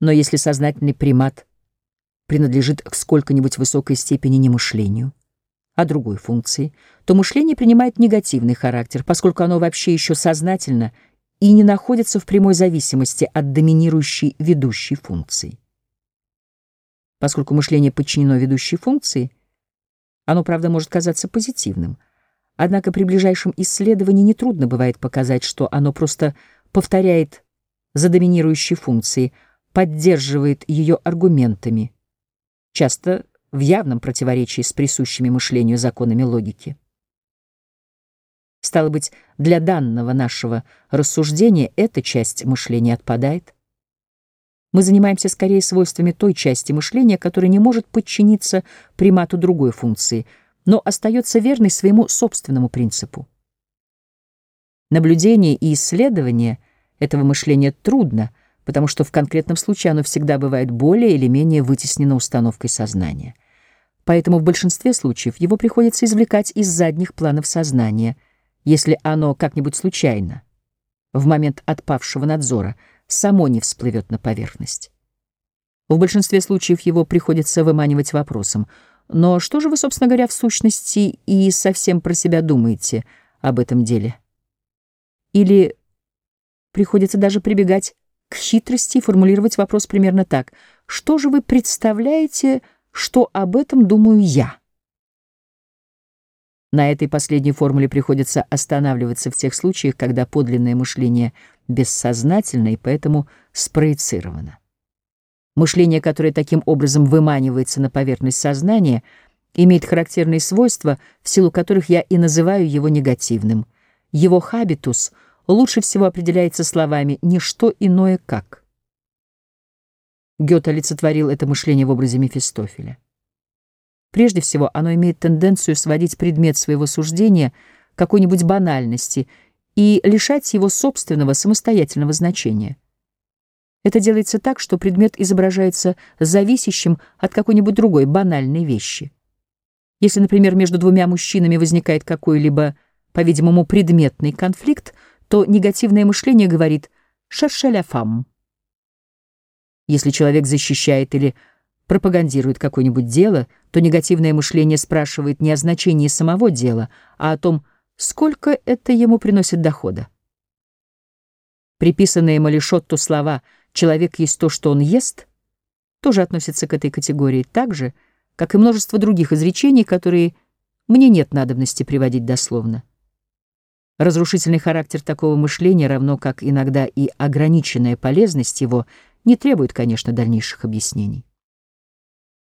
Но если сознательный примат принадлежит к сколько-нибудь высокой степени не мышлению, а другой функции, то мышление принимает негативный характер, поскольку оно вообще еще сознательно и не находится в прямой зависимости от доминирующей ведущей функции. Поскольку мышление подчинено ведущей функции, оно, правда, может казаться позитивным, однако при ближайшем исследовании нетрудно бывает показать, что оно просто повторяет за доминирующей функцией, поддерживает ее аргументами, часто в явном противоречии с присущими мышлению законами логики. Стало быть, для данного нашего рассуждения эта часть мышления отпадает. Мы занимаемся скорее свойствами той части мышления, которая не может подчиниться примату другой функции, но остается верной своему собственному принципу. Наблюдение и исследование этого мышления трудно, потому что в конкретном случае оно всегда бывает более или менее вытеснено установкой сознания. Поэтому в большинстве случаев его приходится извлекать из задних планов сознания, если оно как-нибудь случайно, в момент отпавшего надзора, само не всплывет на поверхность. В большинстве случаев его приходится выманивать вопросом, но что же вы, собственно говоря, в сущности и совсем про себя думаете об этом деле? Или приходится даже прибегать к хитрости формулировать вопрос примерно так. Что же вы представляете, что об этом думаю я? На этой последней формуле приходится останавливаться в тех случаях, когда подлинное мышление бессознательно и поэтому спроецировано. Мышление, которое таким образом выманивается на поверхность сознания, имеет характерные свойства, в силу которых я и называю его негативным. Его хабитус лучше всего определяется словами «ничто иное как». Гёте олицетворил это мышление в образе Мефистофеля. Прежде всего, оно имеет тенденцию сводить предмет своего суждения какой-нибудь банальности и лишать его собственного самостоятельного значения. Это делается так, что предмет изображается зависящим от какой-нибудь другой банальной вещи. Если, например, между двумя мужчинами возникает какой-либо, по-видимому, предметный конфликт, то негативное мышление говорит «cherchez la femme». Если человек защищает или пропагандирует какое-нибудь дело, то негативное мышление спрашивает не о значении самого дела, а о том, сколько это ему приносит дохода. Приписанные Малишотту слова «человек есть то, что он ест» тоже относятся к этой категории, так же, как и множество других изречений, которые мне нет надобности приводить дословно. Разрушительный характер такого мышления, равно как иногда и ограниченная полезность его, не требует, конечно, дальнейших объяснений.